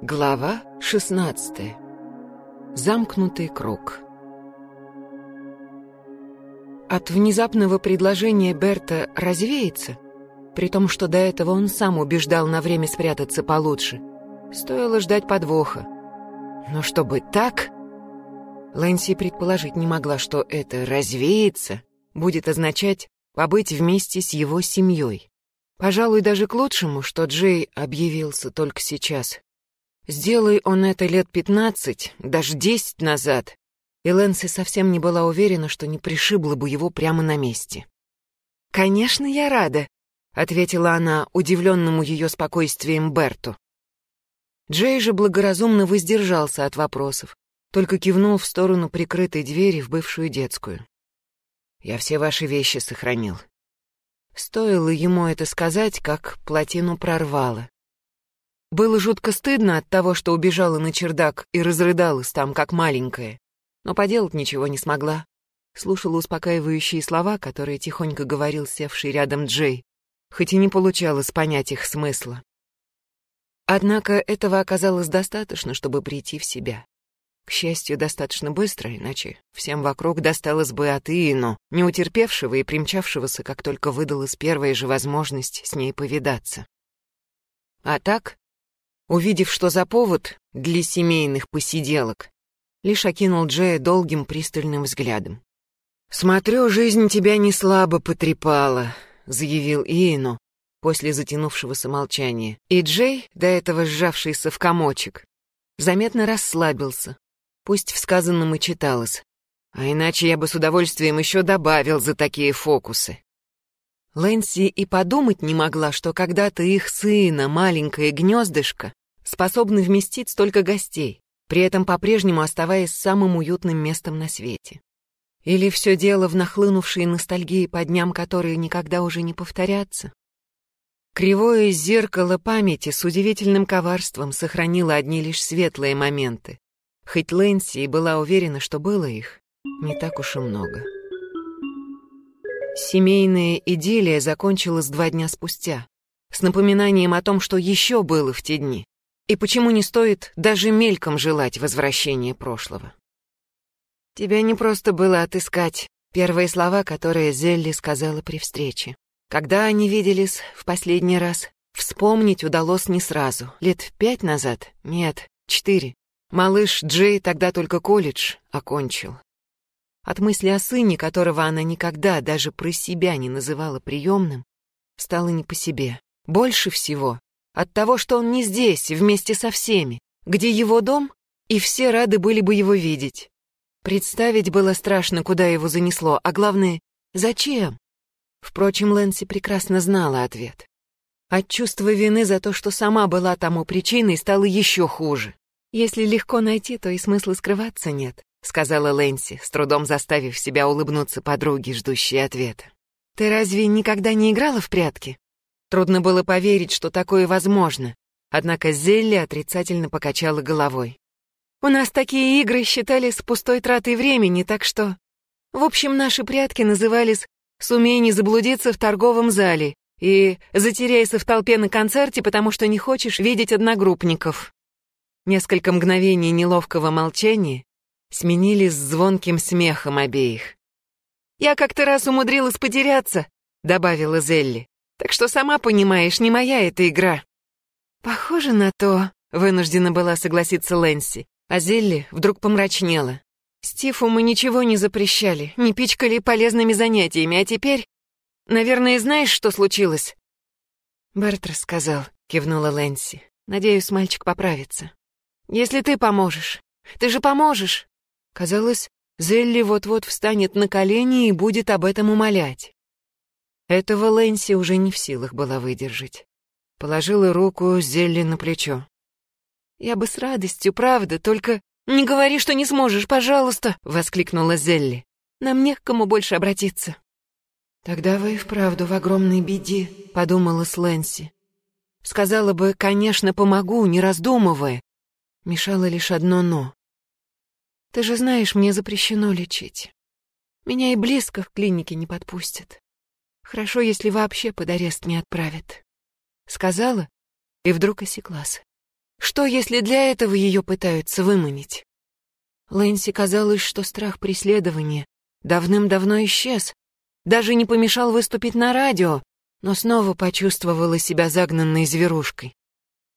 Глава 16. Замкнутый круг. От внезапного предложения Берта развеяться, при том, что до этого он сам убеждал на время спрятаться получше, стоило ждать подвоха. Но чтобы так... Лэнси предположить не могла, что это «развеяться» будет означать побыть вместе с его семьей. Пожалуй, даже к лучшему, что Джей объявился только сейчас. Сделай он это лет пятнадцать, даже десять назад, и Лэнси совсем не была уверена, что не пришибла бы его прямо на месте. «Конечно, я рада», — ответила она удивленному ее спокойствием Берту. Джей же благоразумно воздержался от вопросов, только кивнул в сторону прикрытой двери в бывшую детскую. «Я все ваши вещи сохранил». Стоило ему это сказать, как плотину прорвало. Было жутко стыдно от того, что убежала на чердак и разрыдалась там, как маленькая. Но поделать ничего не смогла. Слушала успокаивающие слова, которые тихонько говорил севший рядом Джей, хоть и не получалось понять их смысла. Однако этого оказалось достаточно, чтобы прийти в себя. К счастью, достаточно быстро, иначе всем вокруг досталось бы от Иину, не утерпевшего и примчавшегося, как только выдалась первая же возможность с ней повидаться. А так, Увидев, что за повод для семейных посиделок, лишь окинул Джея долгим пристальным взглядом. «Смотрю, жизнь тебя не слабо потрепала», — заявил Иену после затянувшегося молчания. И Джей, до этого сжавшийся в комочек, заметно расслабился. Пусть в сказанном и читалось. А иначе я бы с удовольствием еще добавил за такие фокусы. Лэнси и подумать не могла, что когда-то их сына, маленькое гнездышко, способны вместить столько гостей, при этом по-прежнему оставаясь самым уютным местом на свете. Или все дело в нахлынувшей ностальгии по дням, которые никогда уже не повторятся? Кривое зеркало памяти с удивительным коварством сохранило одни лишь светлые моменты, хоть Лэнси и была уверена, что было их не так уж и много. Семейная идиллия закончилась два дня спустя, с напоминанием о том, что еще было в те дни, и почему не стоит даже мельком желать возвращения прошлого? Тебя не просто было отыскать первые слова, которые Зелли сказала при встрече. Когда они виделись в последний раз, вспомнить удалось не сразу. Лет пять назад? Нет, четыре. Малыш Джей тогда только колледж окончил. От мысли о сыне, которого она никогда даже про себя не называла приемным, стало не по себе. Больше всего от того, что он не здесь, вместе со всеми, где его дом, и все рады были бы его видеть. Представить было страшно, куда его занесло, а главное, зачем? Впрочем, Лэнси прекрасно знала ответ. От чувства вины за то, что сама была тому причиной, стало еще хуже. «Если легко найти, то и смысла скрываться нет», — сказала Лэнси, с трудом заставив себя улыбнуться подруге, ждущей ответа. «Ты разве никогда не играла в прятки?» Трудно было поверить, что такое возможно. Однако Зелли отрицательно покачала головой. «У нас такие игры считались пустой тратой времени, так что...» В общем, наши прятки назывались «Сумей не заблудиться в торговом зале» и «Затеряйся в толпе на концерте, потому что не хочешь видеть одногруппников». Несколько мгновений неловкого молчания сменились звонким смехом обеих. «Я как-то раз умудрилась потеряться», — добавила Зелли. Так что сама понимаешь, не моя эта игра». «Похоже на то», — вынуждена была согласиться Лэнси. А Зелли вдруг помрачнела. «Стифу мы ничего не запрещали, не пичкали полезными занятиями, а теперь... Наверное, знаешь, что случилось?» «Берт рассказал», — кивнула Лэнси. «Надеюсь, мальчик поправится». «Если ты поможешь. Ты же поможешь!» Казалось, Зелли вот-вот встанет на колени и будет об этом умолять. Этого Лэнси уже не в силах была выдержать. Положила руку Зелли на плечо. «Я бы с радостью, правда, только не говори, что не сможешь, пожалуйста!» — воскликнула Зелли. «Нам не к кому больше обратиться». «Тогда вы и вправду в огромной беде», — подумала с Лэнси. Сказала бы, конечно, помогу, не раздумывая. Мешало лишь одно «но». «Ты же знаешь, мне запрещено лечить. Меня и близко в клинике не подпустят. Хорошо, если вообще под арест не отправят. Сказала и вдруг осеклась. Что, если для этого ее пытаются выманить? Лэнси казалось, что страх преследования давным-давно исчез, даже не помешал выступить на радио, но снова почувствовала себя загнанной зверушкой.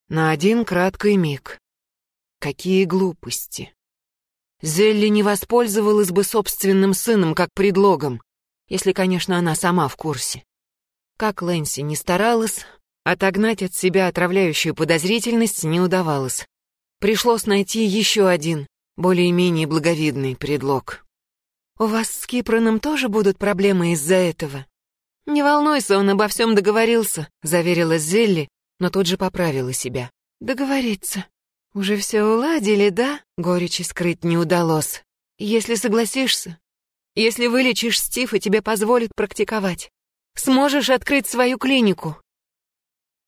На один краткий миг. Какие глупости. Зелли не воспользовалась бы собственным сыном как предлогом, если, конечно, она сама в курсе. Как Лэнси не старалась, отогнать от себя отравляющую подозрительность не удавалось. Пришлось найти еще один, более-менее благовидный предлог. «У вас с Кипроном тоже будут проблемы из-за этого?» «Не волнуйся, он обо всем договорился», — заверила Зелли, но тут же поправила себя. «Договориться. Уже все уладили, да?» Горечи скрыть не удалось. «Если согласишься, если вылечишь Стив и тебе позволит практиковать, сможешь открыть свою клинику».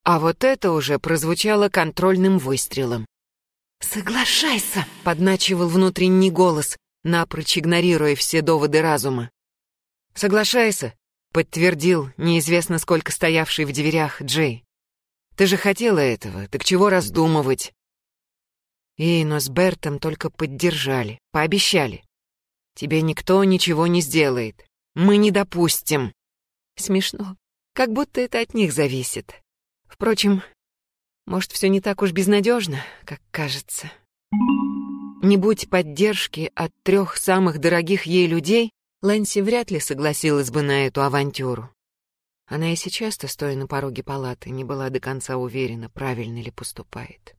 А вот это уже прозвучало контрольным выстрелом. «Соглашайся!» — подначивал внутренний голос, напрочь игнорируя все доводы разума. «Соглашайся!» — подтвердил неизвестно сколько стоявший в дверях Джей. «Ты же хотела этого, так чего раздумывать?» Ино с Бертом только поддержали, пообещали. «Тебе никто ничего не сделает. Мы не допустим». Смешно, как будто это от них зависит. Впрочем, может, все не так уж безнадежно, как кажется. Не будь поддержки от трех самых дорогих ей людей, Лэнси вряд ли согласилась бы на эту авантюру. Она и сейчас-то, стоя на пороге палаты, не была до конца уверена, правильно ли поступает.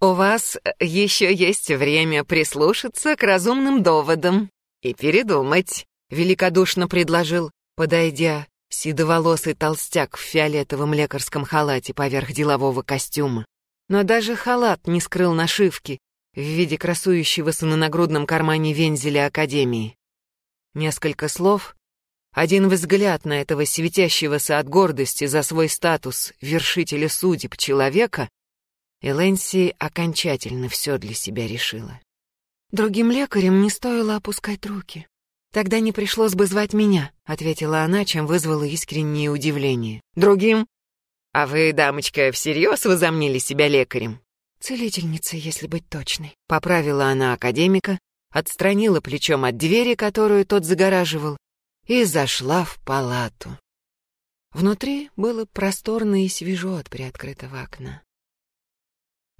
«У вас еще есть время прислушаться к разумным доводам и передумать», — великодушно предложил, подойдя, седоволосый толстяк в фиолетовом лекарском халате поверх делового костюма. Но даже халат не скрыл нашивки, в виде красующегося на нагрудном кармане вензеля Академии. Несколько слов, один взгляд на этого светящегося от гордости за свой статус вершителя судеб человека, и Лэнси окончательно все для себя решила. Другим лекарям не стоило опускать руки. «Тогда не пришлось бы звать меня», — ответила она, чем вызвала искреннее удивление. «Другим? А вы, дамочка, всерьез возомнили себя лекарем?» Целительница, если быть точной. Поправила она академика, отстранила плечом от двери, которую тот загораживал, и зашла в палату. Внутри было просторно и свежо от приоткрытого окна.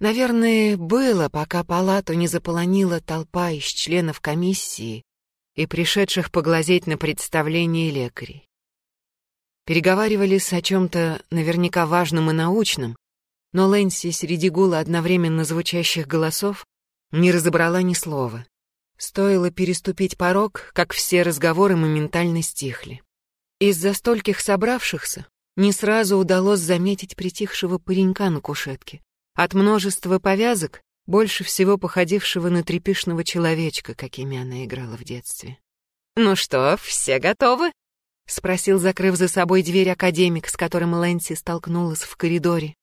Наверное, было, пока палату не заполонила толпа из членов комиссии и пришедших поглазеть на представление лекарей. Переговаривались о чем-то наверняка важном и научном, но Лэнси среди гула одновременно звучащих голосов не разобрала ни слова. Стоило переступить порог, как все разговоры моментально стихли. Из-за стольких собравшихся не сразу удалось заметить притихшего паренька на кушетке. От множества повязок, больше всего походившего на трепишного человечка, какими она играла в детстве. «Ну что, все готовы?» — спросил, закрыв за собой дверь академик, с которым Лэнси столкнулась в коридоре.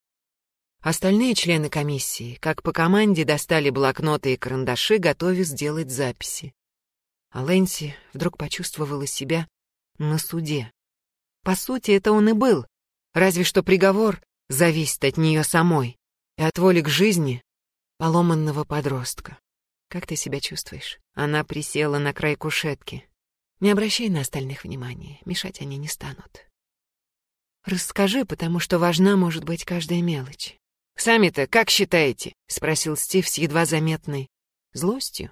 Остальные члены комиссии, как по команде, достали блокноты и карандаши, готовясь сделать записи. А Лэнси вдруг почувствовала себя на суде. По сути, это он и был, разве что приговор зависит от нее самой и от воли к жизни поломанного подростка. «Как ты себя чувствуешь?» Она присела на край кушетки. «Не обращай на остальных внимания, мешать они не станут. Расскажи, потому что важна может быть каждая мелочь. «Сами-то как считаете?» — спросил Стив с едва заметной злостью.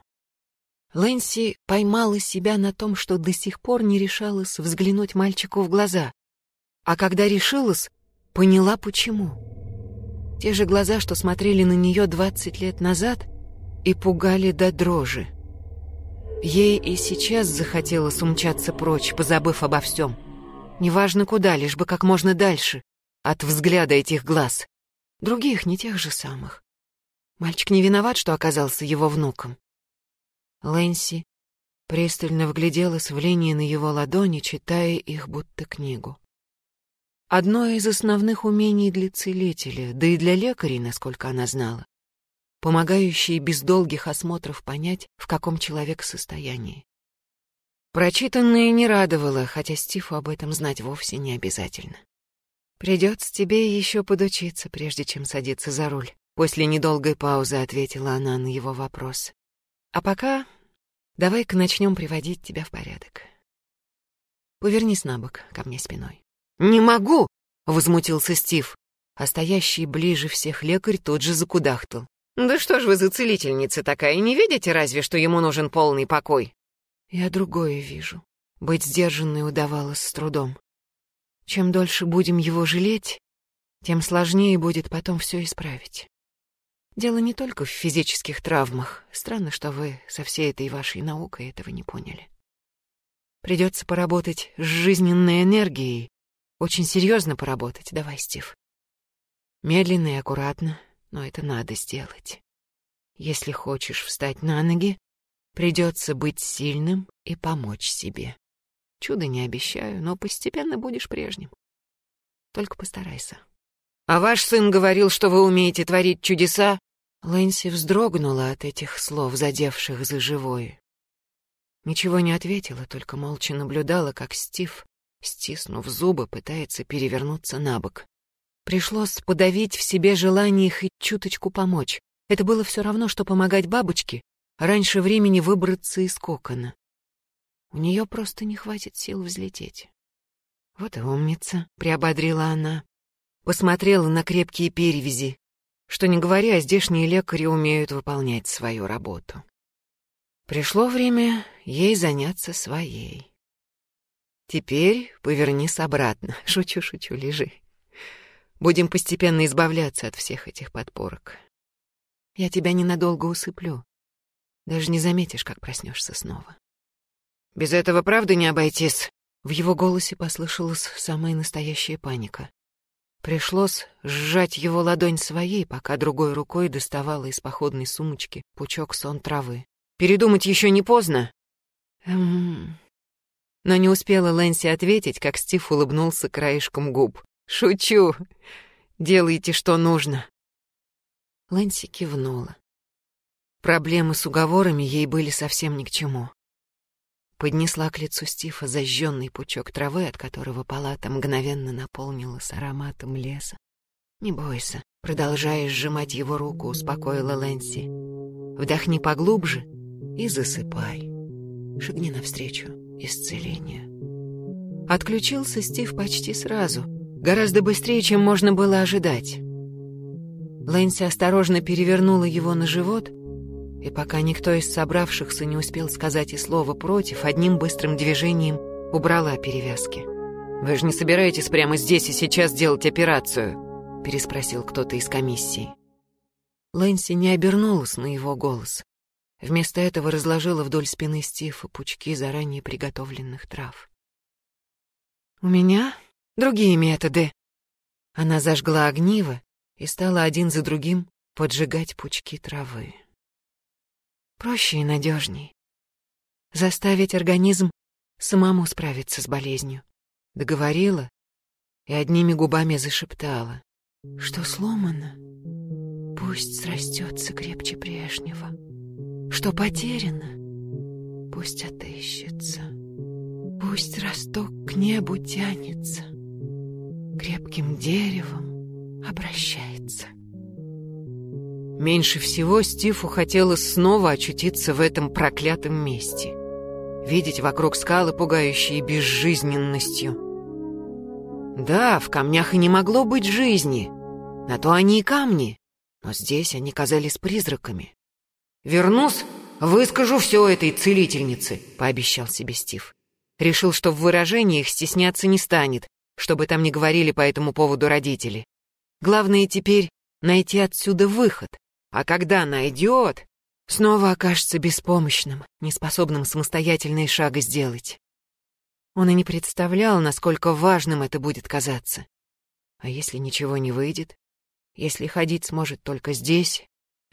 Лэнси поймала себя на том, что до сих пор не решалась взглянуть мальчику в глаза. А когда решилась, поняла почему. Те же глаза, что смотрели на нее двадцать лет назад и пугали до дрожи. Ей и сейчас захотелось умчаться прочь, позабыв обо всем. Неважно куда, лишь бы как можно дальше от взгляда этих глаз. Других, не тех же самых. Мальчик не виноват, что оказался его внуком. Лэнси пристально вгляделась в линии на его ладони, читая их будто книгу. Одно из основных умений для целителя, да и для лекарей, насколько она знала, помогающие без долгих осмотров понять, в каком человек состоянии. Прочитанное не радовало, хотя Стифу об этом знать вовсе не обязательно. Придется тебе еще подучиться, прежде чем садиться за руль. После недолгой паузы ответила она на его вопрос. «А пока давай-ка начнем приводить тебя в порядок. Повернись на бок ко мне спиной». «Не могу!» — возмутился Стив, а стоящий ближе всех лекарь тот же закудахтал. «Да что ж вы за целительница такая, не видите разве, что ему нужен полный покой?» «Я другое вижу. Быть сдержанной удавалось с трудом. Чем дольше будем его жалеть, тем сложнее будет потом все исправить. Дело не только в физических травмах. Странно, что вы со всей этой вашей наукой этого не поняли. Придется поработать с жизненной энергией. Очень серьезно поработать. Давай, Стив. Медленно и аккуратно, но это надо сделать. Если хочешь встать на ноги, придется быть сильным и помочь себе. Чудо не обещаю, но постепенно будешь прежним. Только постарайся. «А ваш сын говорил, что вы умеете творить чудеса?» Лэнси вздрогнула от этих слов, задевших за живое. Ничего не ответила, только молча наблюдала, как Стив, стиснув зубы, пытается перевернуться на бок. Пришлось подавить в себе желание хоть чуточку помочь. Это было все равно, что помогать бабочке раньше времени выбраться из кокона. У нее просто не хватит сил взлететь. «Вот и умница», — приободрила она. Посмотрела на крепкие перевязи. Что не говоря, здешние лекари умеют выполнять свою работу. Пришло время ей заняться своей. Теперь повернись обратно. Шучу, шучу, лежи. Будем постепенно избавляться от всех этих подпорок. Я тебя ненадолго усыплю. Даже не заметишь, как проснешься снова. Без этого правда не обойтись. В его голосе послышалась самая настоящая паника. Пришлось сжать его ладонь своей, пока другой рукой доставала из походной сумочки пучок сон травы. «Передумать еще не поздно?» «Эм...» Но не успела Лэнси ответить, как Стив улыбнулся краешком губ. «Шучу. Делайте, что нужно». Лэнси кивнула. Проблемы с уговорами ей были совсем ни к чему. Поднесла к лицу Стива зажженный пучок травы, от которого палата мгновенно наполнилась ароматом леса. «Не бойся», продолжая сжимать его руку, успокоила Лэнси. «Вдохни поглубже и засыпай. Шагни навстречу исцелению». Отключился Стив почти сразу, гораздо быстрее, чем можно было ожидать. Лэнси осторожно перевернула его на живот — и пока никто из собравшихся не успел сказать и слова против, одним быстрым движением убрала перевязки. «Вы же не собираетесь прямо здесь и сейчас делать операцию?» — переспросил кто-то из комиссии. Лэнси не обернулась на его голос. Вместо этого разложила вдоль спины Стива пучки заранее приготовленных трав. «У меня другие методы». Она зажгла огниво и стала один за другим поджигать пучки травы. Проще и надежней. Заставить организм самому справиться с болезнью. Договорила и одними губами зашептала. Что сломано, пусть срастется крепче прежнего. Что потеряно, пусть отыщется. Пусть росток к небу тянется, крепким деревом обращается. Меньше всего Стиву хотелось снова очутиться в этом проклятом месте. Видеть вокруг скалы, пугающие безжизненностью. Да, в камнях и не могло быть жизни. На то они и камни. Но здесь они казались призраками. «Вернусь, выскажу все этой целительнице», — пообещал себе Стив. Решил, что в выражениях стесняться не станет, чтобы там не говорили по этому поводу родители. Главное теперь найти отсюда выход, а когда найдет, снова окажется беспомощным, неспособным самостоятельные шага сделать. Он и не представлял, насколько важным это будет казаться. А если ничего не выйдет? Если ходить сможет только здесь,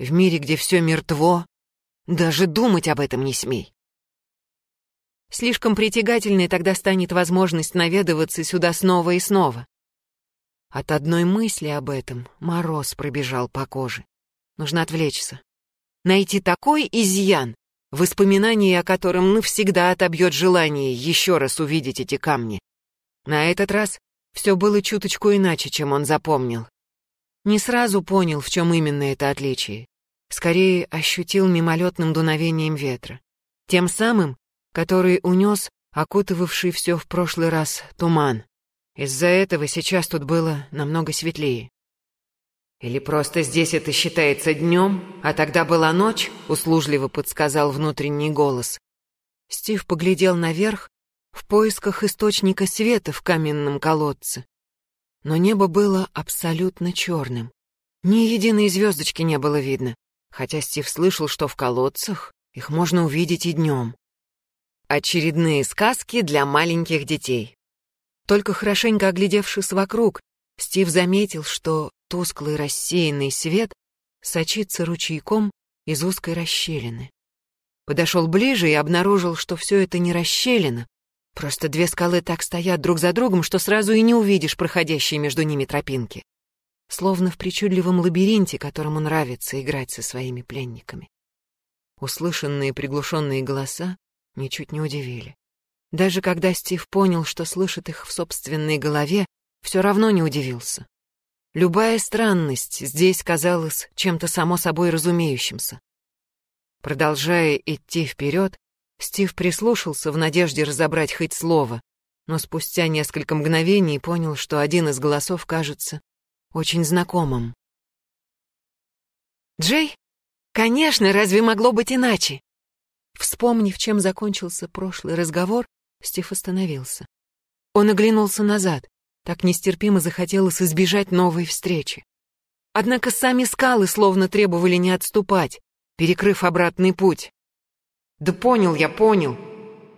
в мире, где все мертво? Даже думать об этом не смей. Слишком притягательной тогда станет возможность наведываться сюда снова и снова. От одной мысли об этом мороз пробежал по коже. Нужно отвлечься. Найти такой изъян, воспоминание о котором навсегда отобьет желание еще раз увидеть эти камни. На этот раз все было чуточку иначе, чем он запомнил. Не сразу понял, в чем именно это отличие. Скорее ощутил мимолетным дуновением ветра. Тем самым, который унес окутывавший все в прошлый раз туман. Из-за этого сейчас тут было намного светлее. «Или просто здесь это считается днем, а тогда была ночь?» — услужливо подсказал внутренний голос. Стив поглядел наверх в поисках источника света в каменном колодце. Но небо было абсолютно черным. Ни единой звездочки не было видно, хотя Стив слышал, что в колодцах их можно увидеть и днем. Очередные сказки для маленьких детей. Только хорошенько оглядевшись вокруг, Стив заметил, что тусклый рассеянный свет сочится ручейком из узкой расщелины. Подошел ближе и обнаружил, что все это не расщелина, просто две скалы так стоят друг за другом, что сразу и не увидишь проходящие между ними тропинки. Словно в причудливом лабиринте, которому нравится играть со своими пленниками. Услышанные приглушенные голоса ничуть не удивили. Даже когда Стив понял, что слышит их в собственной голове, все равно не удивился. Любая странность здесь казалась чем-то само собой разумеющимся. Продолжая идти вперед, Стив прислушался в надежде разобрать хоть слово, но спустя несколько мгновений понял, что один из голосов кажется очень знакомым. «Джей? Конечно, разве могло быть иначе?» Вспомнив, чем закончился прошлый разговор, Стив остановился. Он оглянулся назад. Так нестерпимо захотелось избежать новой встречи. Однако сами скалы словно требовали не отступать, перекрыв обратный путь. «Да понял я, понял.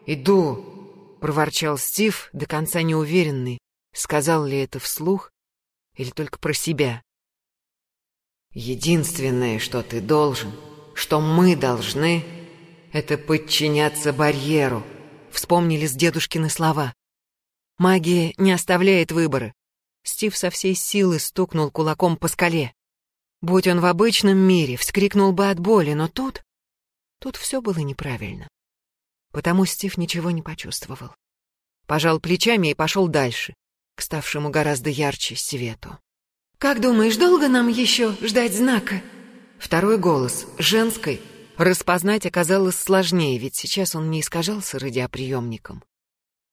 Иду», — проворчал Стив, до конца неуверенный, сказал ли это вслух или только про себя. «Единственное, что ты должен, что мы должны, это подчиняться барьеру», — вспомнили с дедушкины слова. Магия не оставляет выбора. Стив со всей силы стукнул кулаком по скале. Будь он в обычном мире, вскрикнул бы от боли, но тут... Тут все было неправильно. Потому Стив ничего не почувствовал. Пожал плечами и пошел дальше, к ставшему гораздо ярче свету. «Как думаешь, долго нам еще ждать знака?» Второй голос, женской, распознать оказалось сложнее, ведь сейчас он не искажался радиоприемником.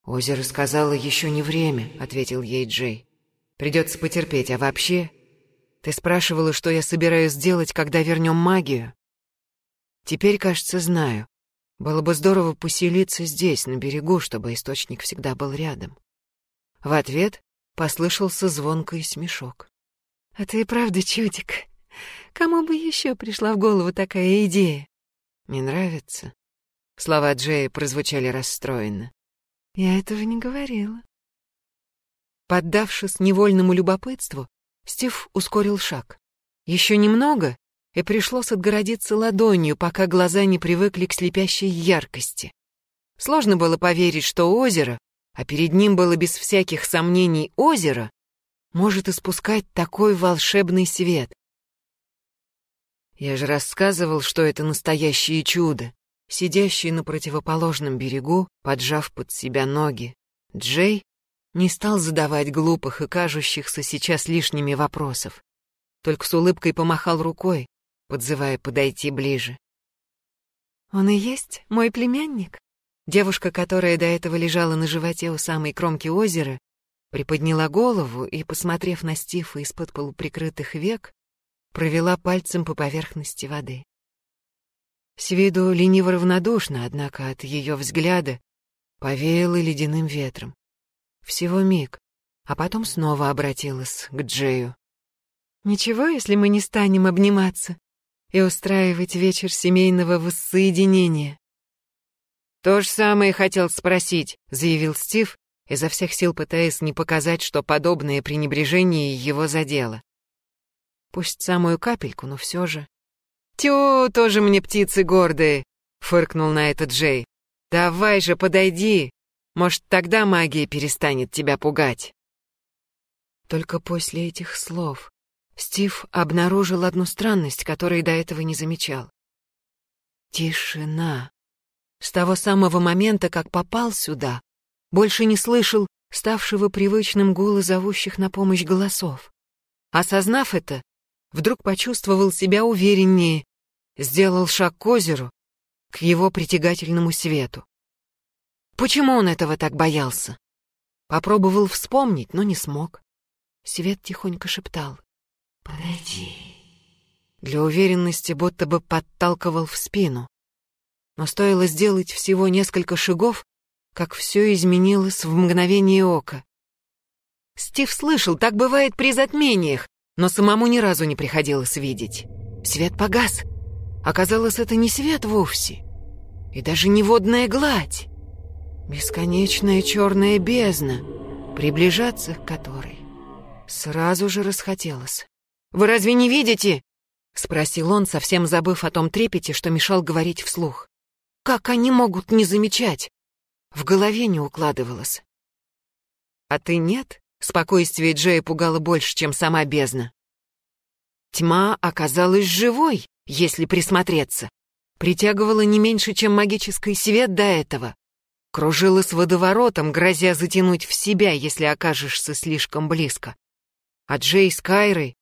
«Озеро сказала еще не время», — ответил ей Джей. «Придется потерпеть, а вообще...» «Ты спрашивала, что я собираюсь сделать, когда вернем магию?» «Теперь, кажется, знаю. Было бы здорово поселиться здесь, на берегу, чтобы источник всегда был рядом». В ответ послышался звонкий смешок. «А ты и правда чудик. Кому бы еще пришла в голову такая идея?» «Не нравится?» Слова Джея прозвучали расстроенно. Я этого не говорила. Поддавшись невольному любопытству, Стив ускорил шаг. Еще немного, и пришлось отгородиться ладонью, пока глаза не привыкли к слепящей яркости. Сложно было поверить, что озеро, а перед ним было без всяких сомнений озеро, может испускать такой волшебный свет. Я же рассказывал, что это настоящее чудо сидящий на противоположном берегу, поджав под себя ноги. Джей не стал задавать глупых и кажущихся сейчас лишними вопросов, только с улыбкой помахал рукой, подзывая подойти ближе. «Он и есть мой племянник?» Девушка, которая до этого лежала на животе у самой кромки озера, приподняла голову и, посмотрев на Стифа из-под полуприкрытых век, провела пальцем по поверхности воды. С виду лениво равнодушно, однако от ее взгляда повеяло ледяным ветром. Всего миг, а потом снова обратилась к Джею. «Ничего, если мы не станем обниматься и устраивать вечер семейного воссоединения?» «То же самое хотел спросить», — заявил Стив, изо всех сил пытаясь не показать, что подобное пренебрежение его задело. Пусть самую капельку, но все же. «Тю, тоже мне птицы гордые!» — фыркнул на это Джей. «Давай же, подойди! Может, тогда магия перестанет тебя пугать?» Только после этих слов Стив обнаружил одну странность, которой до этого не замечал. Тишина. С того самого момента, как попал сюда, больше не слышал ставшего привычным гула зовущих на помощь голосов. Осознав это, вдруг почувствовал себя увереннее, сделал шаг к озеру, к его притягательному свету. Почему он этого так боялся? Попробовал вспомнить, но не смог. Свет тихонько шептал. «Подойди». Для уверенности будто бы подталкивал в спину. Но стоило сделать всего несколько шагов, как все изменилось в мгновение ока. Стив слышал, так бывает при затмениях, но самому ни разу не приходилось видеть. Свет погас. Оказалось, это не свет вовсе. И даже не водная гладь. Бесконечная черная бездна, приближаться к которой сразу же расхотелось. «Вы разве не видите?» — спросил он, совсем забыв о том трепете, что мешал говорить вслух. «Как они могут не замечать?» В голове не укладывалось. «А ты нет?» — спокойствие Джея пугало больше, чем сама бездна. Тьма оказалась живой, если присмотреться. Притягивала не меньше, чем магический свет до этого. Кружила с водоворотом, грозя затянуть в себя, если окажешься слишком близко. А Джей с Кайрой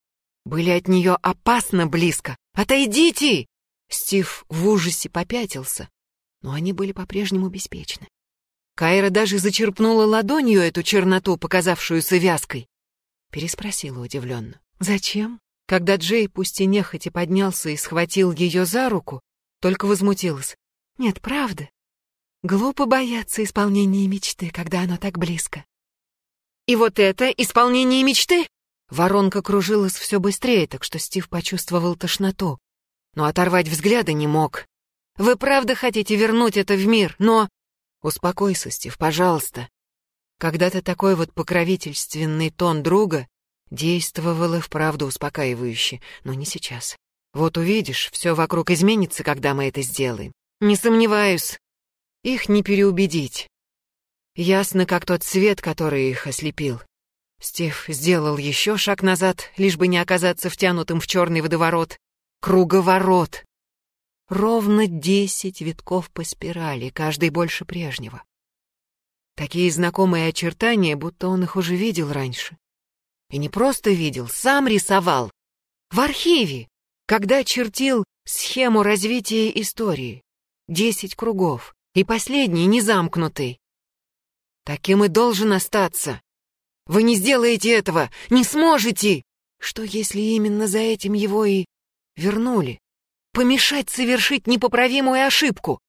были от нее опасно близко. «Отойдите!» Стив в ужасе попятился, но они были по-прежнему беспечны. Кайра даже зачерпнула ладонью эту черноту, показавшуюся вязкой. Переспросила удивленно. «Зачем?» Когда Джей, пусть и нехотя поднялся и схватил ее за руку, только возмутилась. «Нет, правда. Глупо бояться исполнения мечты, когда оно так близко». «И вот это исполнение мечты?» Воронка кружилась все быстрее, так что Стив почувствовал тошноту. Но оторвать взгляда не мог. «Вы правда хотите вернуть это в мир, но...» «Успокойся, Стив, пожалуйста». Когда-то такой вот покровительственный тон друга действовал и вправду успокаивающе, но не сейчас. Вот увидишь, все вокруг изменится, когда мы это сделаем. Не сомневаюсь. Их не переубедить. Ясно, как тот свет, который их ослепил. Стив сделал еще шаг назад, лишь бы не оказаться втянутым в черный водоворот. Круговорот. Ровно десять витков по спирали, каждый больше прежнего. Такие знакомые очертания, будто он их уже видел раньше. И не просто видел, сам рисовал. В архиве, когда чертил схему развития истории. Десять кругов, и последний незамкнутый. Таким и должен остаться. Вы не сделаете этого, не сможете! Что, если именно за этим его и вернули? Помешать совершить непоправимую ошибку?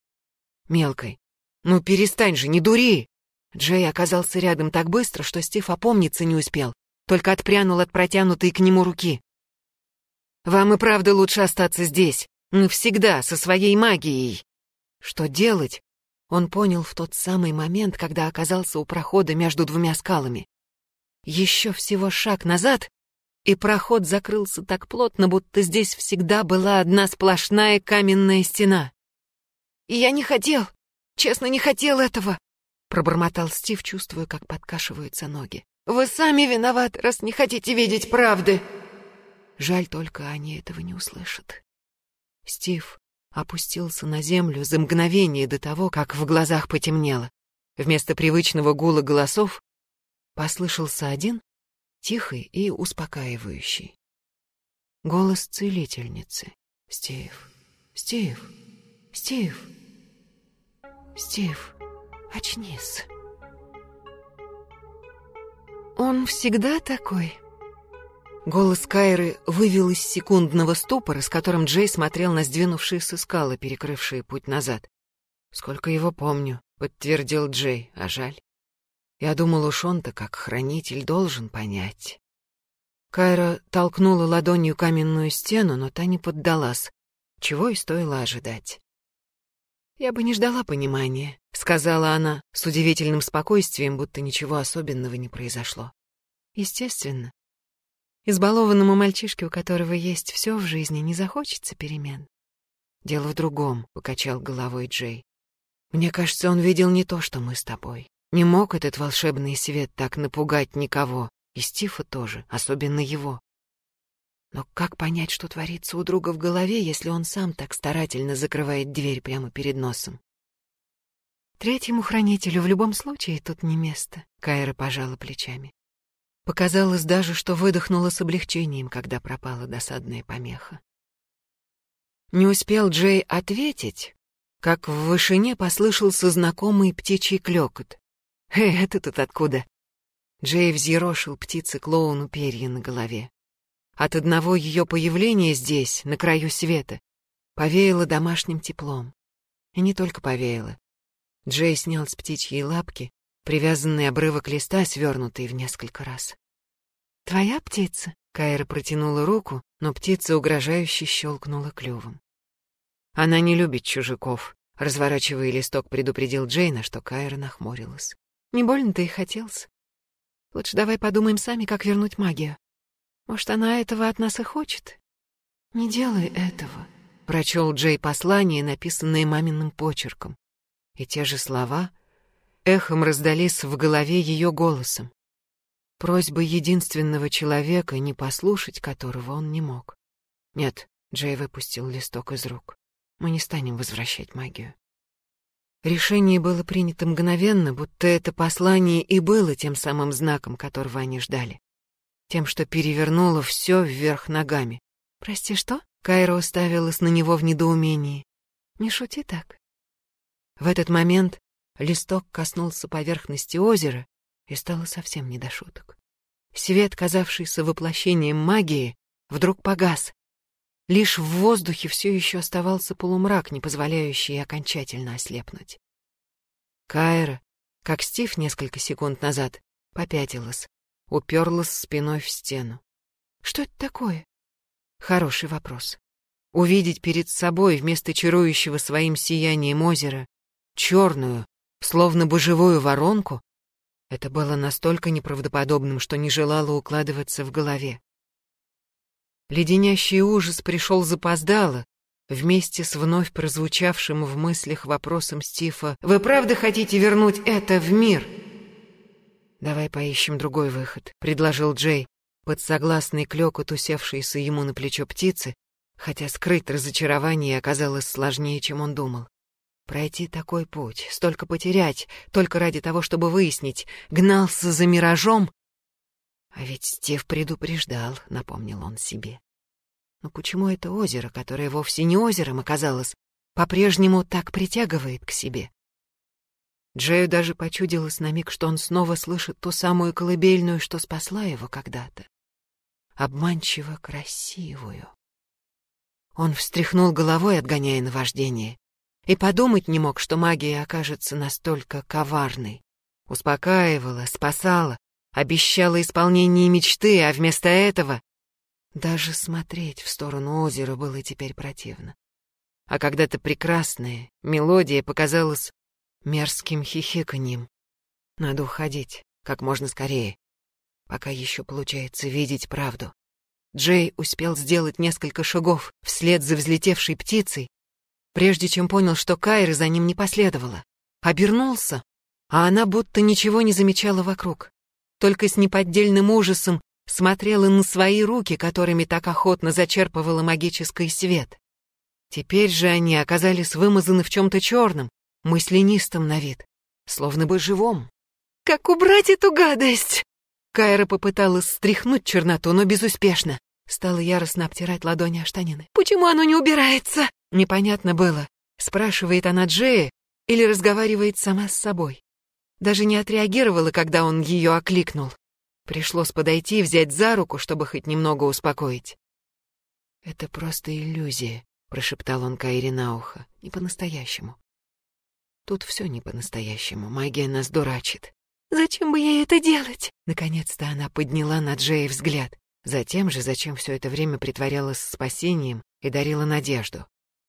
Мелкой. Ну перестань же, не дури! Джей оказался рядом так быстро, что Стив опомниться не успел, только отпрянул от протянутой к нему руки. «Вам и правда лучше остаться здесь, навсегда, со своей магией». Что делать, он понял в тот самый момент, когда оказался у прохода между двумя скалами. Еще всего шаг назад, и проход закрылся так плотно, будто здесь всегда была одна сплошная каменная стена. «И я не хотел, честно, не хотел этого», — пробормотал Стив, чувствуя, как подкашиваются ноги. «Вы сами виноваты, раз не хотите видеть правды». Жаль только, они этого не услышат. Стив опустился на землю за мгновение до того, как в глазах потемнело. Вместо привычного гула голосов Послышался один, тихий и успокаивающий. Голос целительницы. «Стив, Стив, Стив, Стив, очнись». «Он всегда такой?» Голос Кайры вывел из секундного ступора, с которым Джей смотрел на сдвинувшиеся скалы, перекрывшие путь назад. «Сколько его помню», — подтвердил Джей, а жаль. Я думал, уж он-то, как хранитель, должен понять. Кайра толкнула ладонью каменную стену, но та не поддалась, чего и стоило ожидать. «Я бы не ждала понимания», — сказала она с удивительным спокойствием, будто ничего особенного не произошло. «Естественно. Избалованному мальчишке, у которого есть все в жизни, не захочется перемен». «Дело в другом», — покачал головой Джей. «Мне кажется, он видел не то, что мы с тобой. Не мог этот волшебный свет так напугать никого, и Стифа тоже, особенно его. Но как понять, что творится у друга в голове, если он сам так старательно закрывает дверь прямо перед носом? Третьему хранителю в любом случае тут не место, Кайра пожала плечами. Показалось даже, что выдохнула с облегчением, когда пропала досадная помеха. Не успел Джей ответить, как в вышине послышался знакомый птичий клёкот. «Эй, это тут откуда?» Джей взъерошил птицы-клоуну перья на голове. От одного ее появления здесь, на краю света, повеяло домашним теплом. И не только повеяло. Джей снял с птичьей лапки привязанный обрывок листа, свернутый в несколько раз. «Твоя птица?» — Кайра протянула руку, но птица угрожающе щелкнула клювом. «Она не любит чужаков», — разворачивая листок, предупредил Джейна, что Кайра нахмурилась. «Не больно ты и хотелся. Лучше давай подумаем сами, как вернуть магию. Может, она этого от нас и хочет? Не делай этого, прочел Джей послание, написанное маминым почерком. И те же слова эхом раздались в голове ее голосом. Просьба единственного человека, не послушать которого он не мог. Нет, Джей выпустил листок из рук. Мы не станем возвращать магию. Решение было принято мгновенно, будто это послание и было тем самым знаком, которого они ждали. Тем, что перевернуло все вверх ногами. «Прости, что?» Кайра уставилась на него в недоумении. «Не шути так». В этот момент листок коснулся поверхности озера, и стало совсем не до шуток. Свет, казавшийся воплощением магии, вдруг погас, Лишь в воздухе все еще оставался полумрак, не позволяющий окончательно ослепнуть. Кайра, как Стив несколько секунд назад, попятилась, уперлась спиной в стену. Что это такое? Хороший вопрос. Увидеть перед собой вместо чарующего своим сиянием озера черную, словно бы живую воронку, это было настолько неправдоподобным, что не желало укладываться в голове. Леденящий ужас пришел запоздало, вместе с вновь прозвучавшим в мыслях вопросом Стифа «Вы правда хотите вернуть это в мир?» «Давай поищем другой выход», — предложил Джей, под согласный клёкот, усевшийся ему на плечо птицы, хотя скрыть разочарование оказалось сложнее, чем он думал. Пройти такой путь, столько потерять, только ради того, чтобы выяснить, гнался за миражом а ведь Стив предупреждал, напомнил он себе. Но почему это озеро, которое вовсе не озером оказалось, по-прежнему так притягивает к себе? Джею даже почудилось на миг, что он снова слышит ту самую колыбельную, что спасла его когда-то. Обманчиво красивую. Он встряхнул головой, отгоняя наваждение, и подумать не мог, что магия окажется настолько коварной. Успокаивала, спасала, обещала исполнение мечты, а вместо этого даже смотреть в сторону озера было теперь противно. А когда-то прекрасная мелодия показалась мерзким хихиканьем. Надо уходить как можно скорее, пока еще получается видеть правду. Джей успел сделать несколько шагов вслед за взлетевшей птицей, прежде чем понял, что Кайры за ним не последовала. Обернулся, а она будто ничего не замечала вокруг только с неподдельным ужасом смотрела на свои руки, которыми так охотно зачерпывала магический свет. Теперь же они оказались вымазаны в чем-то черном, мысленистом на вид, словно бы живом. «Как убрать эту гадость?» Кайра попыталась стряхнуть черноту, но безуспешно. Стала яростно обтирать ладони о штанины. «Почему оно не убирается?» Непонятно было, спрашивает она Джея или разговаривает сама с собой. Даже не отреагировала, когда он ее окликнул. Пришлось подойти, взять за руку, чтобы хоть немного успокоить. «Это просто иллюзия», — прошептал он Кайре на ухо. «Не по-настоящему». «Тут все не по-настоящему. Магия нас дурачит». «Зачем бы ей это делать?» Наконец-то она подняла на Джея взгляд. Затем же, зачем все это время притворялась спасением и дарила надежду.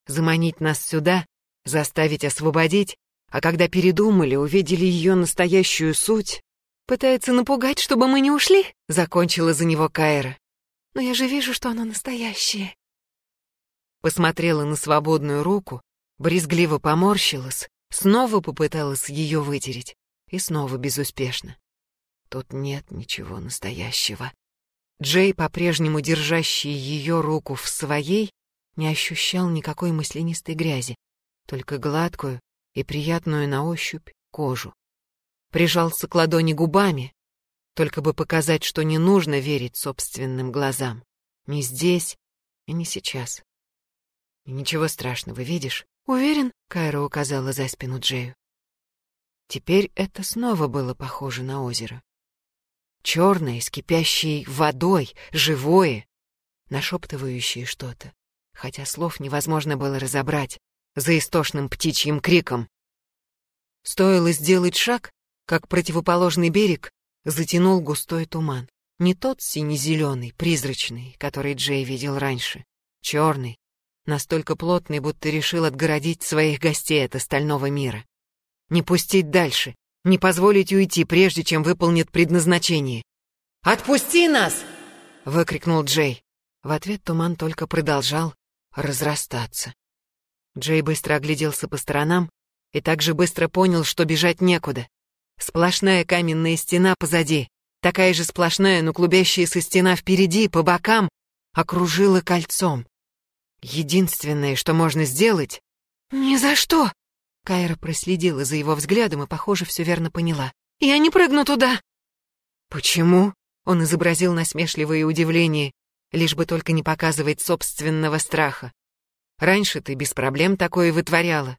Заманить нас сюда, заставить освободить, а когда передумали, увидели ее настоящую суть. Пытается напугать, чтобы мы не ушли, закончила за него Кайра. Но я же вижу, что она настоящая. Посмотрела на свободную руку, брезгливо поморщилась, снова попыталась ее вытереть, и снова безуспешно. Тут нет ничего настоящего. Джей, по-прежнему держащий ее руку в своей, не ощущал никакой мысленистой грязи, только гладкую, и приятную на ощупь кожу. Прижался к ладони губами. только бы показать, что не нужно верить собственным глазам. Не здесь и не сейчас. Ничего страшного, видишь? Уверен, Кайра указала за спину Джею. Теперь это снова было похоже на озеро. Черное, с кипящей водой, живое, нашептывающее что-то, хотя слов невозможно было разобрать за истошным птичьим криком. Стоило сделать шаг, как противоположный берег затянул густой туман. Не тот сине-зеленый, призрачный, который Джей видел раньше. Черный, настолько плотный, будто решил отгородить своих гостей от остального мира. Не пустить дальше, не позволить уйти, прежде чем выполнит предназначение. «Отпусти нас!» — выкрикнул Джей. В ответ туман только продолжал разрастаться. Джей быстро огляделся по сторонам и также быстро понял, что бежать некуда. Сплошная каменная стена позади, такая же сплошная, но клубящаяся стена впереди, по бокам, окружила кольцом. Единственное, что можно сделать... «Ни за что!» Кайра проследила за его взглядом и, похоже, все верно поняла. «Я не прыгну туда!» «Почему?» — он изобразил насмешливое удивление, лишь бы только не показывать собственного страха. «Раньше ты без проблем такое вытворяла».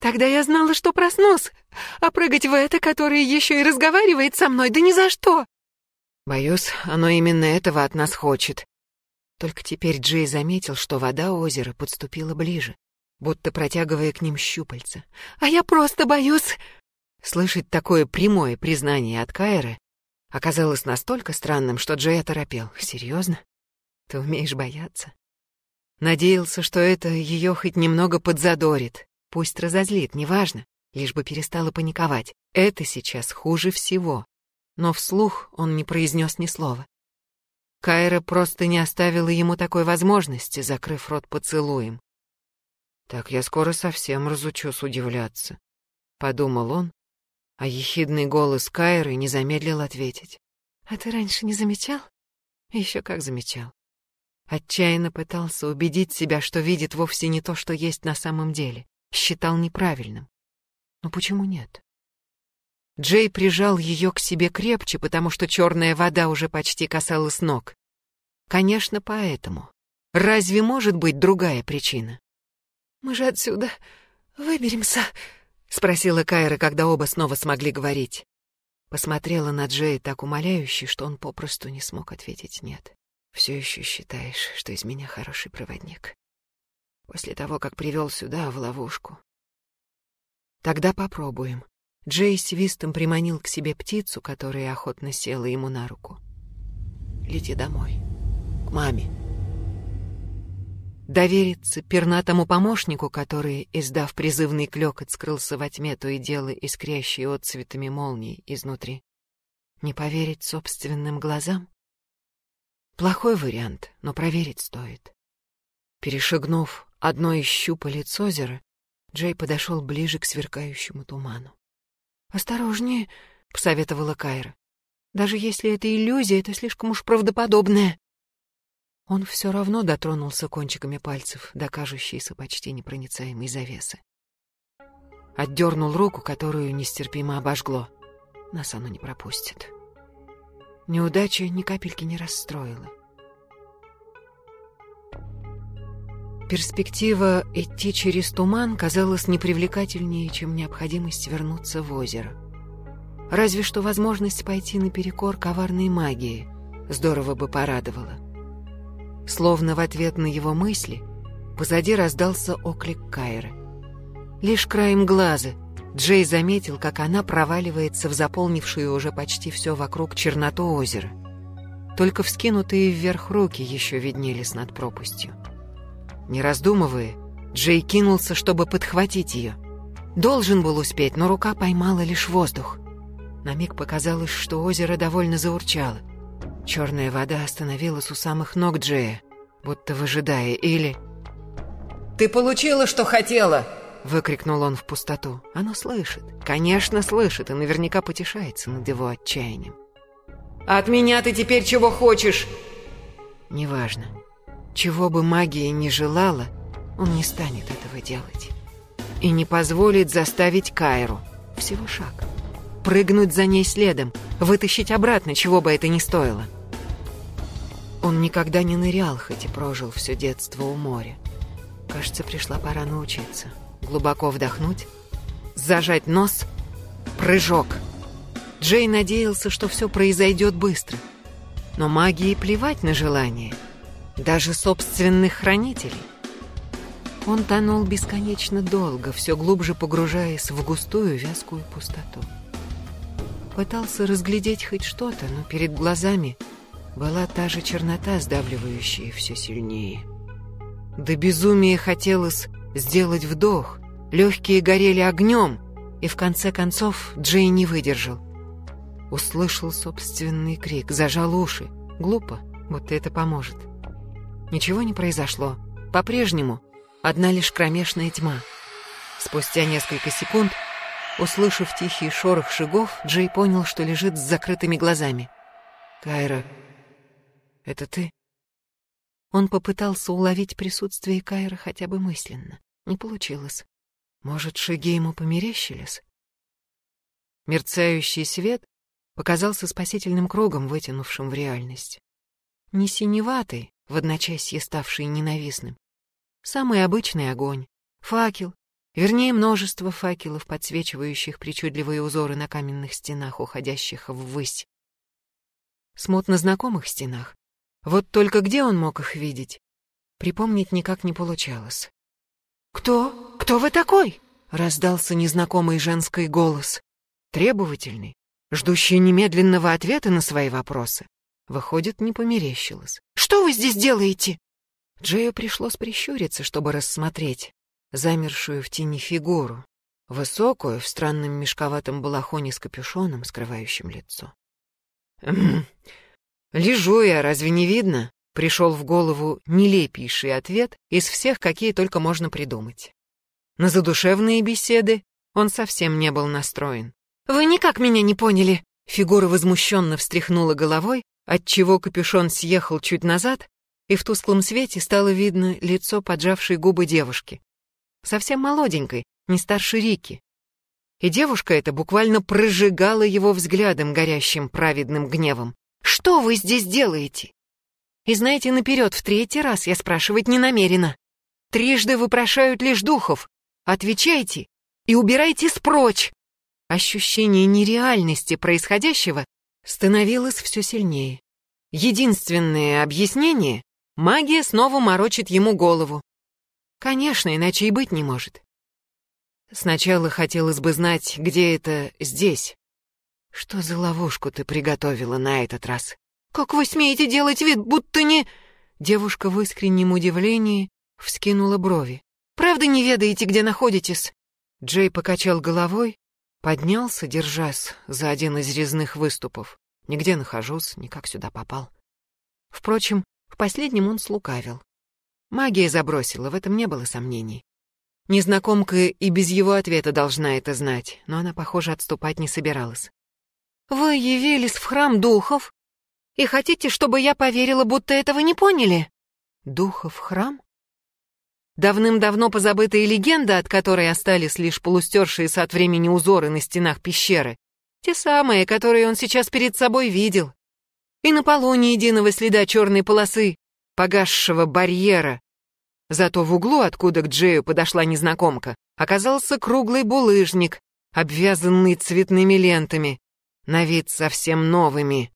«Тогда я знала, что проснусь, а прыгать в это, которое еще и разговаривает со мной, да ни за что!» «Боюсь, оно именно этого от нас хочет», только теперь Джей заметил, что вода озера подступила ближе, будто протягивая к ним щупальца. «А я просто боюсь!» Слышать такое прямое признание от Кайры оказалось настолько странным, что Джей оторопел. «Серьезно? Ты умеешь бояться?» Надеялся, что это ее хоть немного подзадорит. Пусть разозлит, неважно, лишь бы перестала паниковать. Это сейчас хуже всего. Но вслух он не произнес ни слова. Кайра просто не оставила ему такой возможности, закрыв рот поцелуем. «Так я скоро совсем разучусь удивляться», — подумал он, а ехидный голос Кайры не замедлил ответить. «А ты раньше не замечал?» «Еще как замечал». Отчаянно пытался убедить себя, что видит вовсе не то, что есть на самом деле. Считал неправильным. Но почему нет? Джей прижал ее к себе крепче, потому что черная вода уже почти касалась ног. Конечно, поэтому. Разве может быть другая причина? «Мы же отсюда выберемся», — спросила Кайра, когда оба снова смогли говорить. Посмотрела на Джея так умоляюще, что он попросту не смог ответить «нет». «Все еще считаешь, что из меня хороший проводник?» После того, как привел сюда, в ловушку. «Тогда попробуем», Джей свистом приманил к себе птицу, которая охотно села ему на руку. «Лети домой. К маме». Довериться пернатому помощнику, который, издав призывный клёкот, скрылся во тьме, то и дело искрящей отцветами молний изнутри. Не поверить собственным глазам? Плохой вариант, но проверить стоит. Перешагнув одно из щупалец озера, Джей подошел ближе к сверкающему туману. «Осторожнее», — посоветовала Кайра. «Даже если это иллюзия, это слишком уж правдоподобное». Он все равно дотронулся кончиками пальцев до кажущейся почти непроницаемой завесы. Отдернул руку, которую нестерпимо обожгло. Нас оно не пропустит. Неудача ни капельки не расстроила. Перспектива идти через туман казалась непривлекательнее, чем необходимость вернуться в озеро. Разве что возможность пойти наперекор коварной магии здорово бы порадовала. Словно в ответ на его мысли позади раздался оклик Кайры. Лишь краем глаза Джей заметил, как она проваливается в заполнившую уже почти все вокруг черноту озера. Только вскинутые вверх руки еще виднелись над пропастью. Не раздумывая, Джей кинулся, чтобы подхватить ее. Должен был успеть, но рука поймала лишь воздух. На миг показалось, что озеро довольно заурчало. Черная вода остановилась у самых ног Джея, будто выжидая, или... «Ты получила, что хотела!» — выкрикнул он в пустоту. Оно слышит, конечно, слышит, и наверняка потешается над его отчаянием. «От меня ты теперь чего хочешь?» «Неважно. Чего бы магия ни желала, он не станет этого делать. И не позволит заставить Кайру. Всего шаг. прыгнуть за ней следом, вытащить обратно, чего бы это ни стоило. Он никогда не нырял, хоть и прожил все детство у моря. Кажется, пришла пора научиться. Глубоко вдохнуть, зажать нос, прыжок. Джей надеялся, что все произойдет быстро. Но магии плевать на желание. Даже собственных хранителей. Он тонул бесконечно долго, все глубже погружаясь в густую вязкую пустоту. Пытался разглядеть хоть что-то, но перед глазами была та же чернота, сдавливающая все сильнее. До безумия хотелось сделать вдох, легкие горели огнем, и в конце концов Джей не выдержал. Услышал собственный крик, зажал уши. Глупо, будто это поможет. Ничего не произошло. По-прежнему одна лишь кромешная тьма. Спустя несколько секунд, услышав тихий шорох шагов, Джей понял, что лежит с закрытыми глазами. «Кайра, это ты?» Он попытался уловить присутствие Кайра хотя бы мысленно. Не получилось. Может, шаги ему померещились? Мерцающий свет показался спасительным кругом, вытянувшим в реальность. Не синеватый, в одночасье ставший ненавистным. Самый обычный огонь. Факел. Вернее, множество факелов, подсвечивающих причудливые узоры на каменных стенах, уходящих ввысь. Смутно знакомых стенах, вот только где он мог их видеть? Припомнить никак не получалось. «Кто? Кто вы такой?» — раздался незнакомый женский голос. Требовательный, ждущий немедленного ответа на свои вопросы. Выходит, не померещилось. «Что вы здесь делаете?» Джею пришлось прищуриться, чтобы рассмотреть замершую в тени фигуру, высокую, в странном мешковатом балахоне с капюшоном, скрывающим лицо. «Лежу я, разве не видно?» Пришел в голову нелепейший ответ из всех, какие только можно придумать. На задушевные беседы он совсем не был настроен. «Вы никак меня не поняли!» Фигура возмущенно встряхнула головой, отчего капюшон съехал чуть назад, и в тусклом свете стало видно лицо поджавшей губы девушки. Совсем молоденькой, не старше Рики. И девушка эта буквально прожигала его взглядом, горящим праведным гневом. Что вы здесь делаете? И знаете, наперед в третий раз я спрашивать не намерена. Трижды выпрошают лишь духов. Отвечайте и убирайтесь прочь. Ощущение нереальности происходящего становилось все сильнее. Единственное объяснение — магия снова морочит ему голову. Конечно, иначе и быть не может. Сначала хотелось бы знать, где это здесь. Что за ловушку ты приготовила на этот раз? Как вы смеете делать вид, будто не... Девушка в искреннем удивлении вскинула брови. Правда не ведаете, где находитесь? Джей покачал головой, поднялся, держась за один из резных выступов. Нигде нахожусь, никак сюда попал. Впрочем, в последнем он слукавил. Магия забросила, в этом не было сомнений. Незнакомка и без его ответа должна это знать, но она, похоже, отступать не собиралась. Вы явились в храм духов и хотите, чтобы я поверила, будто этого не поняли? Духов храм? Давным-давно позабытая легенда, от которой остались лишь полустершиеся от времени узоры на стенах пещеры. Те самые, которые он сейчас перед собой видел. И на полу ни единого следа черной полосы, погасшего барьера. Зато в углу, откуда к Джею подошла незнакомка, оказался круглый булыжник, обвязанный цветными лентами, на вид совсем новыми.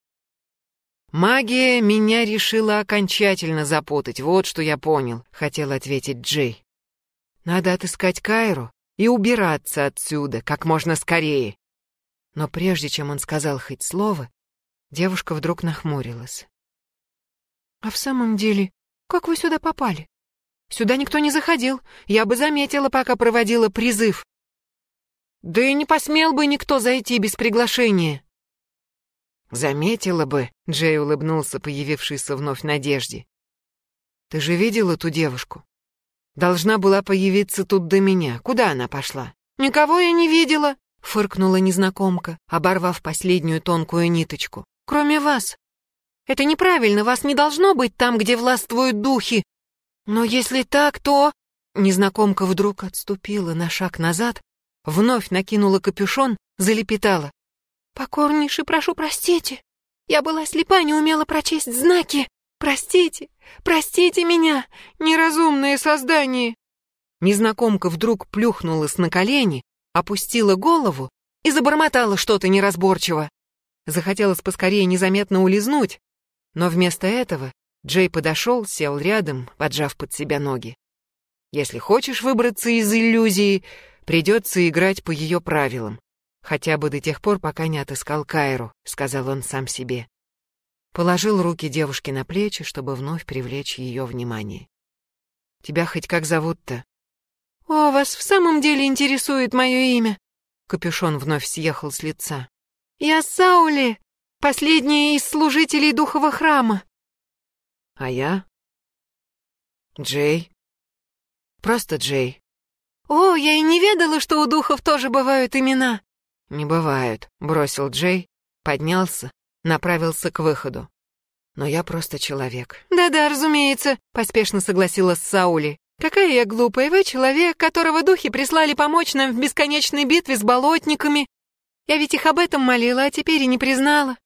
Магия меня решила окончательно запутать, вот что я понял, хотел ответить Джей. Надо отыскать Кайру и убираться отсюда как можно скорее. Но прежде чем он сказал хоть слово, девушка вдруг нахмурилась. «А в самом деле, как вы сюда попали? Сюда никто не заходил, я бы заметила, пока проводила призыв. Да и не посмел бы никто зайти без приглашения. Заметила бы, Джей улыбнулся появившейся вновь надежде. Ты же видела ту девушку? Должна была появиться тут до меня. Куда она пошла? Никого я не видела, фыркнула незнакомка, оборвав последнюю тонкую ниточку. Кроме вас. Это неправильно, вас не должно быть там, где властвуют духи. Но если так, то... Незнакомка вдруг отступила на шаг назад, вновь накинула капюшон, залепетала. «Покорнейше прошу, простите. Я была слепа, не умела прочесть знаки. Простите, простите меня, неразумное создание!» Незнакомка вдруг плюхнулась на колени, опустила голову и забормотала что-то неразборчиво. Захотелось поскорее незаметно улизнуть, но вместо этого Джей подошел, сел рядом, поджав под себя ноги. Если хочешь выбраться из иллюзии, придется играть по ее правилам. Хотя бы до тех пор, пока не отыскал Кайру, сказал он сам себе. Положил руки девушке на плечи, чтобы вновь привлечь ее внимание. «Тебя хоть как зовут-то?» «О, вас в самом деле интересует мое имя?» Капюшон вновь съехал с лица. «Я Саули, последняя из служителей духового храма». «А я?» «Джей. Просто Джей». «О, я и не ведала, что у духов тоже бывают имена». «Не бывают», — бросил Джей, поднялся, направился к выходу. «Но я просто человек». «Да-да, разумеется», — поспешно согласилась Саули. «Какая я глупая, вы человек, которого духи прислали помочь нам в бесконечной битве с болотниками. Я ведь их об этом молила, а теперь и не признала».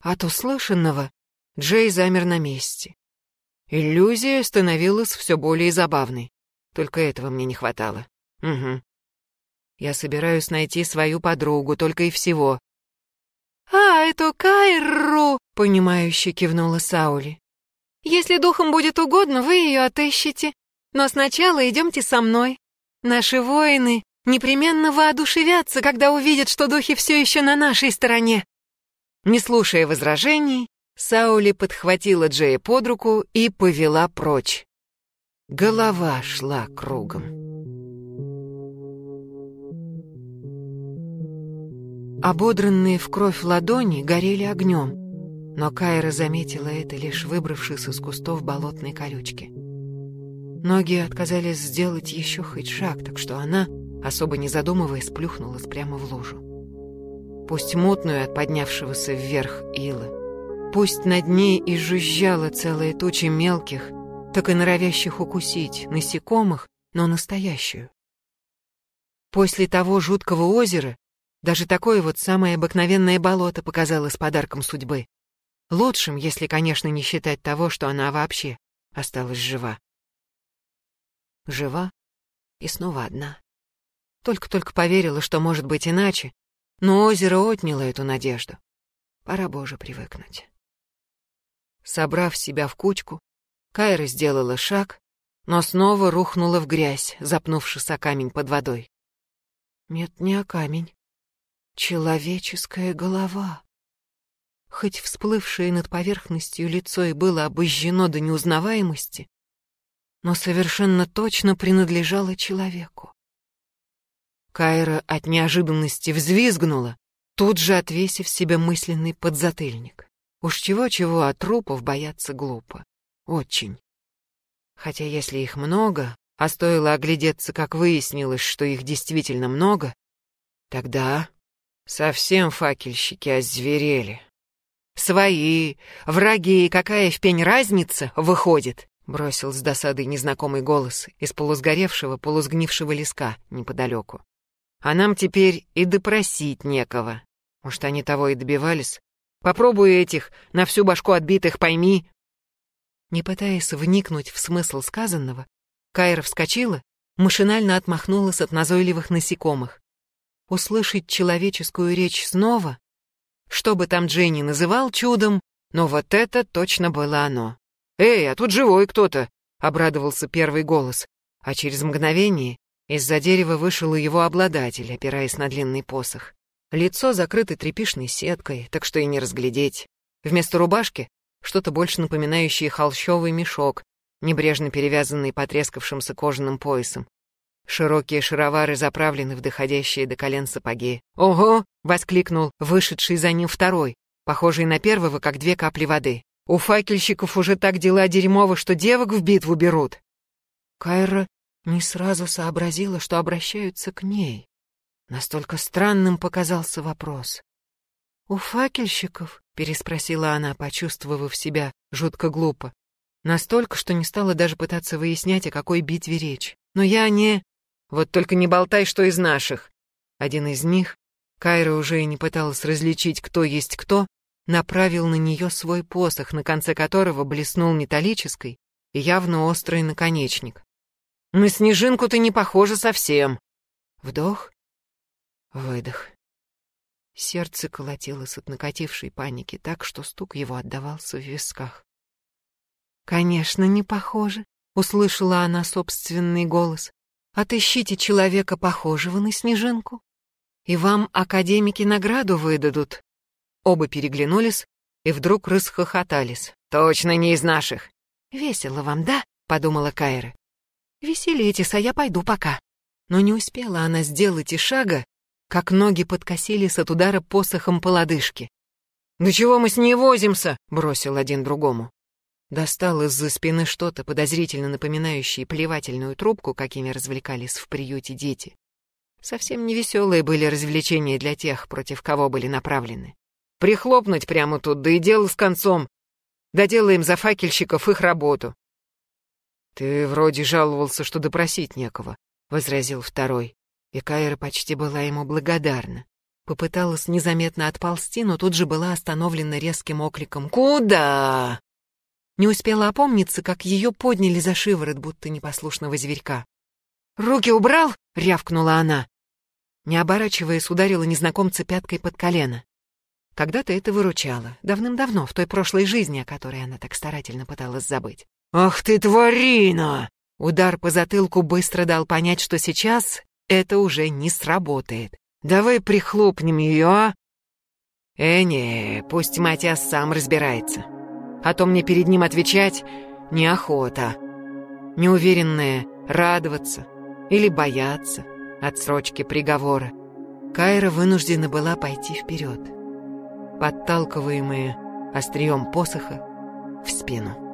От услышанного Джей замер на месте. Иллюзия становилась все более забавной. Только этого мне не хватало. Угу. Я собираюсь найти свою подругу, только и всего. «А, это Кайру!» — понимающе кивнула Саули. «Если духом будет угодно, вы ее отыщете. Но сначала идемте со мной. Наши воины непременно воодушевятся, когда увидят, что духи все еще на нашей стороне». Не слушая возражений, Саули подхватила Джея под руку и повела прочь. Голова шла кругом. Ободранные в кровь ладони горели огнем, но Кайра заметила это, лишь выбравшись из кустов болотной колючки. Ноги отказались сделать еще хоть шаг, так что она, особо не задумываясь, плюхнулась прямо в лужу. Пусть мутную от поднявшегося вверх ила, пусть над ней и жужжала целая туча мелких, так и норовящих укусить насекомых, но настоящую. После того жуткого озера даже такое вот самое обыкновенное болото показалось подарком судьбы. Лучшим, если, конечно, не считать того, что она вообще осталась жива. Жива и снова одна. Только-только поверила, что может быть иначе, но озеро отняло эту надежду. Пора, Боже, привыкнуть. Собрав себя в кучку, Кайра сделала шаг, но снова рухнула в грязь, запнувшись о камень под водой. Нет, не о камень. Человеческая голова. Хоть всплывшее над поверхностью лицо и было обожжено до неузнаваемости, но совершенно точно принадлежало человеку. Кайра от неожиданности взвизгнула, тут же отвесив себе мысленный подзатыльник. Уж чего-чего, а трупов бояться глупо. Очень. Хотя если их много, а стоило оглядеться, как выяснилось, что их действительно много, тогда Совсем факельщики озверели. Свои, враги, какая в пень разница, выходит, бросил с досадой незнакомый голос из полусгоревшего, полусгнившего леска неподалеку. А нам теперь и допросить некого. Может, они того и добивались? Попробуй этих, на всю башку отбитых пойми. Не пытаясь вникнуть в смысл сказанного, Кайра вскочила, машинально отмахнулась от назойливых насекомых услышать человеческую речь снова, что бы там Дженни называл чудом, но вот это точно было оно. «Эй, а тут живой кто-то!» — обрадовался первый голос, а через мгновение из-за дерева вышел и его обладатель, опираясь на длинный посох. Лицо закрыто тряпишной сеткой, так что и не разглядеть. Вместо рубашки что-то больше напоминающее холщовый мешок, небрежно перевязанный потрескавшимся кожаным поясом. Широкие шаровары заправлены в доходящие до колен сапоги. «Ого!» — воскликнул вышедший за ним второй, похожий на первого, как две капли воды. «У факельщиков уже так дела дерьмово, что девок в битву берут!» Кайра не сразу сообразила, что обращаются к ней. Настолько странным показался вопрос. «У факельщиков?» — переспросила она, почувствовав себя жутко глупо. Настолько, что не стала даже пытаться выяснять, о какой битве речь. «Но я не...» Вот только не болтай, что из наших. Один из них Кайра уже и не пыталась различить, кто есть кто, направил на нее свой посох, на конце которого блеснул металлический и явно острый наконечник. «На снежинку ты не похожа совсем!» Вдох, выдох. Сердце колотилось от накатившей паники так, что стук его отдавался в висках. «Конечно, не похоже», — услышала она собственный голос. «Отыщите человека, похожего на снежинку, и вам академики награду выдадут». Оба переглянулись и вдруг расхохотались. «Точно не из наших!» «Весело вам, да?» — подумала Кайра. «Веселитесь, а я пойду пока». Но не успела она сделать и шага, как ноги подкосились от удара посохом по лодыжке. «Да чего мы с ней возимся?» — бросил один другому. Достал из-за спины что-то, подозрительно напоминающее плевательную трубку, какими развлекались в приюте дети. Совсем невеселые были развлечения для тех, против кого были направлены. Прихлопнуть прямо тут, да и дело с концом. Доделаем за факельщиков их работу. «Ты вроде жаловался, что допросить некого», — возразил второй. И Кайра почти была ему благодарна. Попыталась незаметно отползти, но тут же была остановлена резким окликом «Куда?». Не успела опомниться, как ее подняли за шиворот, будто непослушного зверька. «Руки убрал?» — рявкнула она. Не оборачиваясь, ударила незнакомца пяткой под колено. Когда-то это выручало, давным-давно, в той прошлой жизни, о которой она так старательно пыталась забыть. «Ах ты, тварина!» Удар по затылку быстро дал понять, что сейчас это уже не сработает. «Давай прихлопнем ее, а?» «Э, не, пусть Матиас сам разбирается» а то мне перед ним отвечать неохота. Неуверенная радоваться или бояться отсрочки приговора. Кайра вынуждена была пойти вперед, подталкиваемая острием посоха в спину.